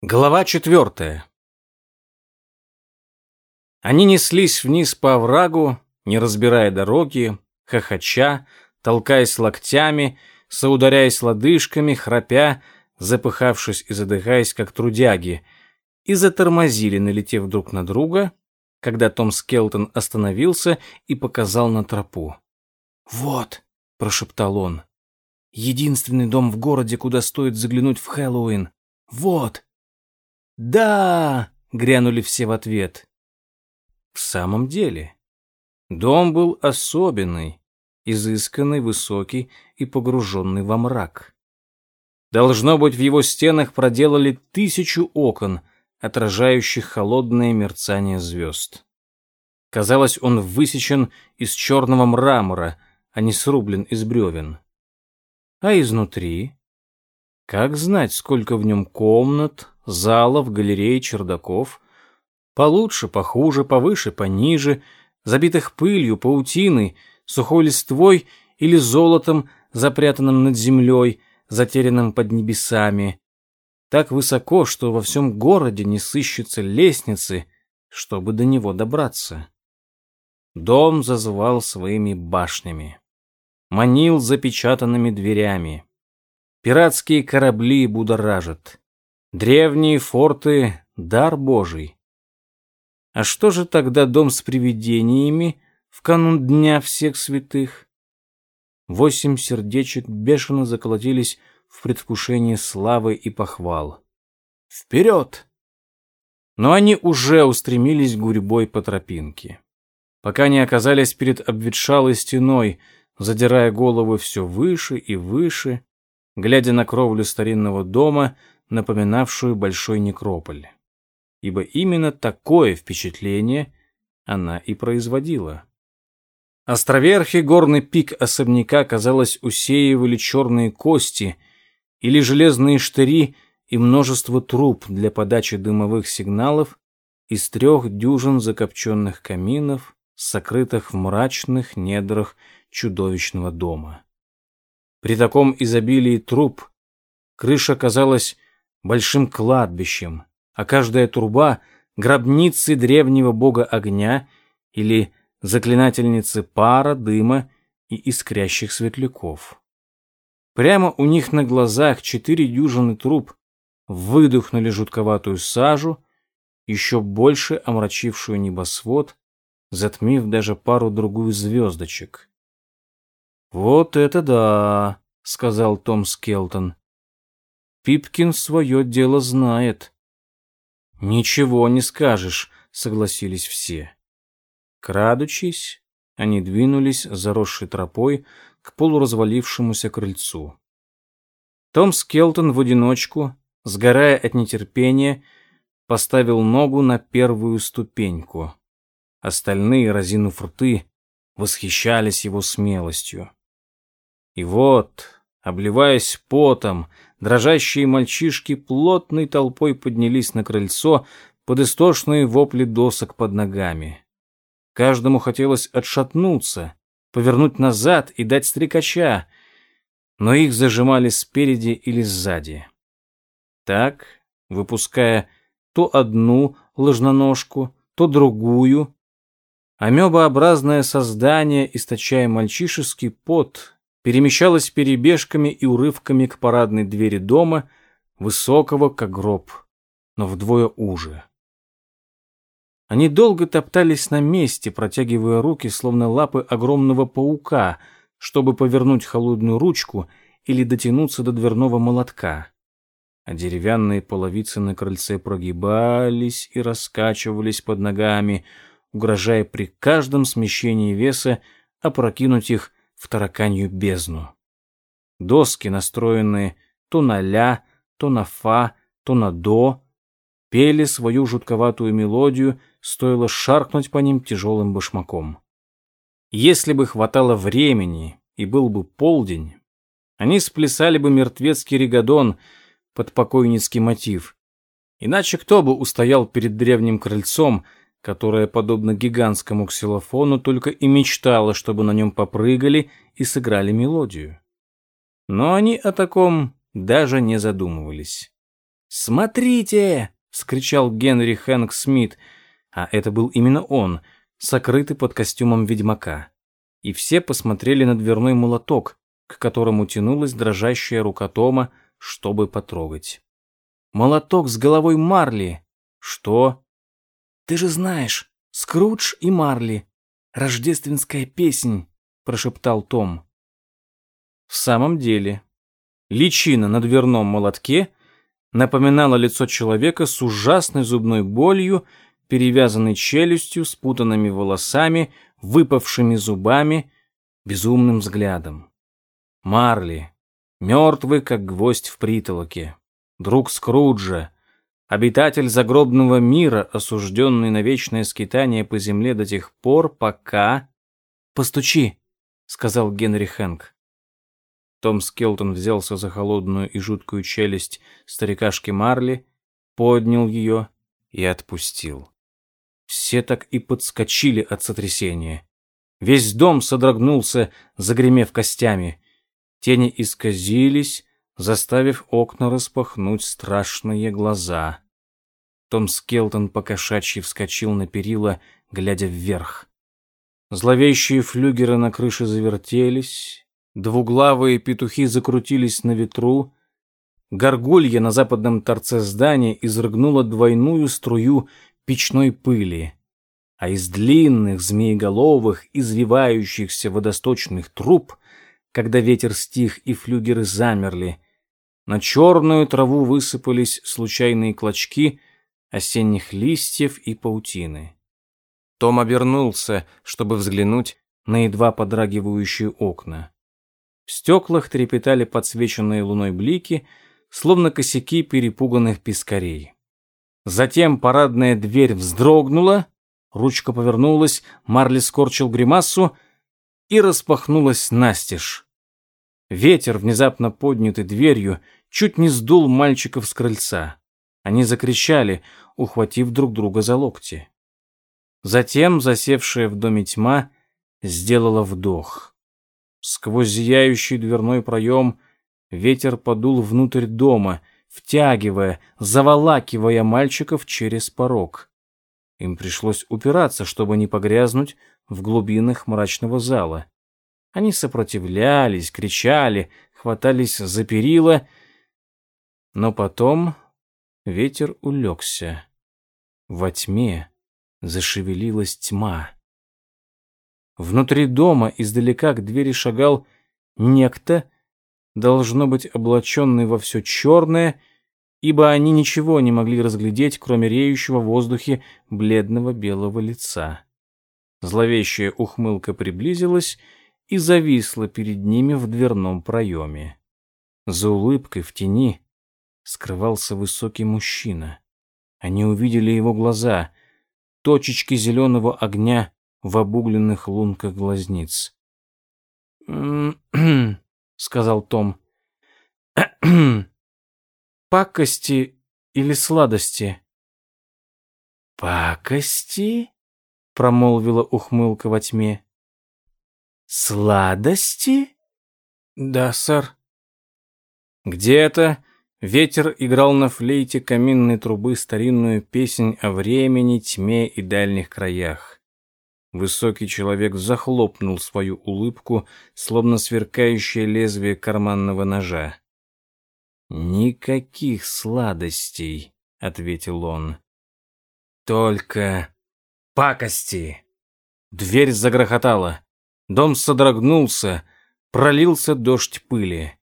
Глава четвертая. Они неслись вниз по оврагу, не разбирая дороги, хохоча, толкаясь локтями, соударяясь лодыжками, храпя, запыхавшись и задыхаясь, как трудяги, и затормозили, налетев друг на друга, когда Том Скелтон остановился и показал на тропу. «Вот», — прошептал он, — «единственный дом в городе, куда стоит заглянуть в Хэллоуин. Вот!» «Да!» — грянули все в ответ. В самом деле, дом был особенный, изысканный, высокий и погруженный во мрак. Должно быть, в его стенах проделали тысячу окон, отражающих холодное мерцание звезд. Казалось, он высечен из черного мрамора, а не срублен из бревен. А изнутри? Как знать, сколько в нем комнат, залов, галерей, чердаков, получше, похуже, повыше, пониже, забитых пылью, паутиной, сухой листвой или золотом, запрятанным над землей, затерянным под небесами, так высоко, что во всем городе не сыщется лестницы, чтобы до него добраться. Дом зазывал своими башнями, манил запечатанными дверями. Пиратские корабли будоражат. Древние форты — дар Божий. А что же тогда дом с привидениями в канун Дня всех святых? Восемь сердечек бешено заколотились в предвкушении славы и похвал. Вперед! Но они уже устремились гурьбой по тропинке. Пока не оказались перед обветшалой стеной, задирая головы все выше и выше, глядя на кровлю старинного дома — напоминавшую большой некрополь. Ибо именно такое впечатление она и производила. Островерхий горный пик особняка, казалось, усеивали черные кости или железные штыри и множество труб для подачи дымовых сигналов из трех дюжин закопченных каминов, сокрытых в мрачных недрах чудовищного дома. При таком изобилии труб крыша казалась большим кладбищем, а каждая труба — гробницей древнего бога огня или заклинательницы пара, дыма и искрящих светляков. Прямо у них на глазах четыре дюжины труб выдохнули жутковатую сажу, еще больше омрачившую небосвод, затмив даже пару-другую звездочек. «Вот это да!» — сказал Том Скелтон. Пипкин свое дело знает. Ничего не скажешь, согласились все. Крадучись, они двинулись заросшей тропой к полуразвалившемуся крыльцу. Том Скелтон в одиночку, сгорая от нетерпения, поставил ногу на первую ступеньку. Остальные, разинув рты, восхищались его смелостью. И вот, обливаясь потом, дрожащие мальчишки плотной толпой поднялись на крыльцо под истошные вопли досок под ногами. Каждому хотелось отшатнуться, повернуть назад и дать стрекача, но их зажимали спереди или сзади. Так, выпуская то одну ложноножку, то другую, амебообразное создание, источая мальчишеский пот, перемещалась перебежками и урывками к парадной двери дома, высокого, как гроб, но вдвое уже. Они долго топтались на месте, протягивая руки, словно лапы огромного паука, чтобы повернуть холодную ручку или дотянуться до дверного молотка. А деревянные половицы на крыльце прогибались и раскачивались под ногами, угрожая при каждом смещении веса опрокинуть их в тараканью бездну. Доски, настроенные то на ля, то на фа, то на до, пели свою жутковатую мелодию, стоило шаркнуть по ним тяжелым башмаком. Если бы хватало времени и был бы полдень, они сплясали бы мертвецкий регадон под покойницкий мотив. Иначе кто бы устоял перед древним крыльцом, которая, подобно гигантскому ксилофону, только и мечтала, чтобы на нем попрыгали и сыграли мелодию. Но они о таком даже не задумывались. «Смотрите!» — вскричал Генри Хэнк Смит, а это был именно он, сокрытый под костюмом ведьмака. И все посмотрели на дверной молоток, к которому тянулась дрожащая рука Тома, чтобы потрогать. Молоток с головой Марли. Что? Ты же знаешь, Скрудж и Марли. Рождественская песнь, прошептал Том. В самом деле, личина на дверном молотке напоминала лицо человека с ужасной зубной болью, перевязанной челюстью, спутанными волосами, выпавшими зубами, безумным взглядом. Марли, мертвый, как гвоздь в притолоке, друг Скруджа, обитатель загробного мира, осужденный на вечное скитание по земле до тех пор, пока... «Постучи», — сказал Генри Хэнк. Том Скелтон взялся за холодную и жуткую челюсть старикашки Марли, поднял ее и отпустил. Все так и подскочили от сотрясения. Весь дом содрогнулся, загремев костями. Тени исказились, заставив окна распахнуть страшные глаза. Том Скелтон покошачьи вскочил на перила, глядя вверх. Зловещие флюгеры на крыше завертелись, Двуглавые петухи закрутились на ветру. Горгулья на западном торце здания изрыгнула двойную струю печной пыли. А из длинных змееголовых, извивающихся водосточных труб, когда ветер стих и флюгеры замерли, на черную траву высыпались случайные клочки осенних листьев и паутины. Том обернулся, чтобы взглянуть на едва подрагивающие окна. В стеклах трепетали подсвеченные луной блики, словно косяки перепуганных пескарей. Затем парадная дверь вздрогнула, ручка повернулась, Марли скорчил гримасу и распахнулась настежь. Ветер, внезапно поднятый дверью, чуть не сдул мальчиков с крыльца. Они закричали, ухватив друг друга за локти. Затем засевшая в доме тьма сделала вдох. Сквозь зияющий дверной проем ветер подул внутрь дома, втягивая, заволакивая мальчиков через порог. Им пришлось упираться, чтобы не погрязнуть в глубинах мрачного зала. Они сопротивлялись, кричали, хватались за перила, но потом ветер улегся. Во тьме зашевелилась тьма. Внутри дома издалека к двери шагал некто, должно быть облаченный во все черное, ибо они ничего не могли разглядеть, кроме реющего в воздухе бледного белого лица. Зловещая ухмылка приблизилась и зависла перед ними в дверном проеме. За улыбкой в тени скрывался высокий мужчина. Они увидели его глаза, точечки зеленого огня в обугленных лунках глазниц. сказал Том. «Пакости или сладости?» «Пакости?» — промолвила ухмылка во тьме. «Сладости?» «Да, сэр». Где-то ветер играл на флейте каминной трубы старинную песнь о времени, тьме и дальних краях. Высокий человек захлопнул свою улыбку, словно сверкающее лезвие карманного ножа. «Никаких сладостей», — ответил он. «Только пакости». Дверь загрохотала. Дом содрогнулся, пролился дождь пыли.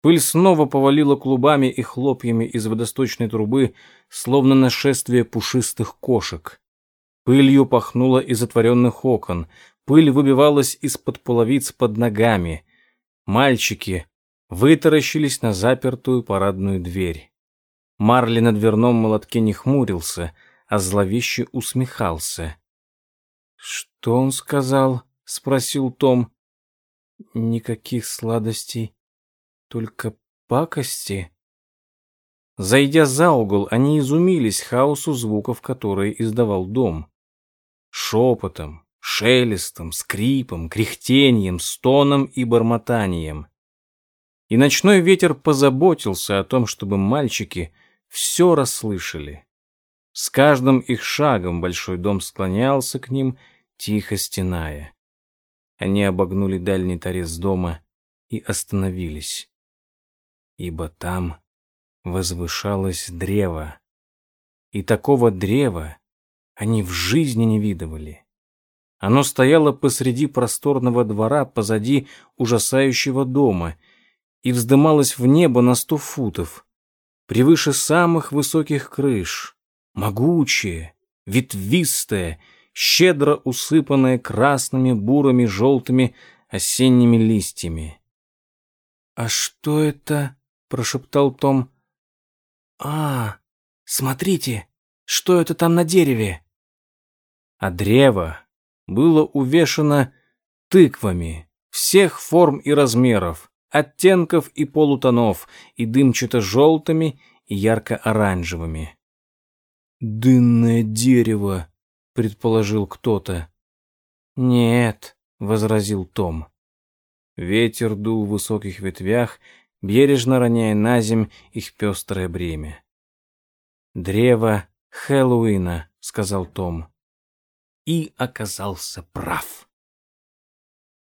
Пыль снова повалила клубами и хлопьями из водосточной трубы, словно нашествие пушистых кошек. Пылью пахнуло из отворенных окон. Пыль выбивалась из-под половиц под ногами. Мальчики вытаращились на запертую парадную дверь. Марли на дверном молотке не хмурился, а зловеще усмехался. «Что он сказал?» — спросил Том. «Никаких сладостей, только пакости». Зайдя за угол, они изумились хаосу звуков, которые издавал дом шепотом, шелестом, скрипом, кряхтением, стоном и бормотанием. И ночной ветер позаботился о том, чтобы мальчики все расслышали. С каждым их шагом большой дом склонялся к ним, тихо стеная. Они обогнули дальний торец дома и остановились. Ибо там возвышалось древо. И такого древа они в жизни не видывали. Оно стояло посреди просторного двора позади ужасающего дома и вздымалось в небо на сто футов, превыше самых высоких крыш могучее, ветвистое, щедро усыпанное красными, бурыми, желтыми осенними листьями. «А что это?» — прошептал Том. «А, смотрите, что это там на дереве?» А древо было увешано тыквами всех форм и размеров, оттенков и полутонов, и дымчато-желтыми, и ярко-оранжевыми. «Дынное дерево», — предположил кто-то. «Нет», — возразил Том. Ветер дул в высоких ветвях, бережно роняя на земь их пестрое бремя. «Древо Хэллоуина», — сказал Том. И оказался прав.